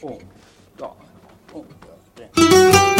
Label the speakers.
Speaker 1: Un, dos, un, dos, tres.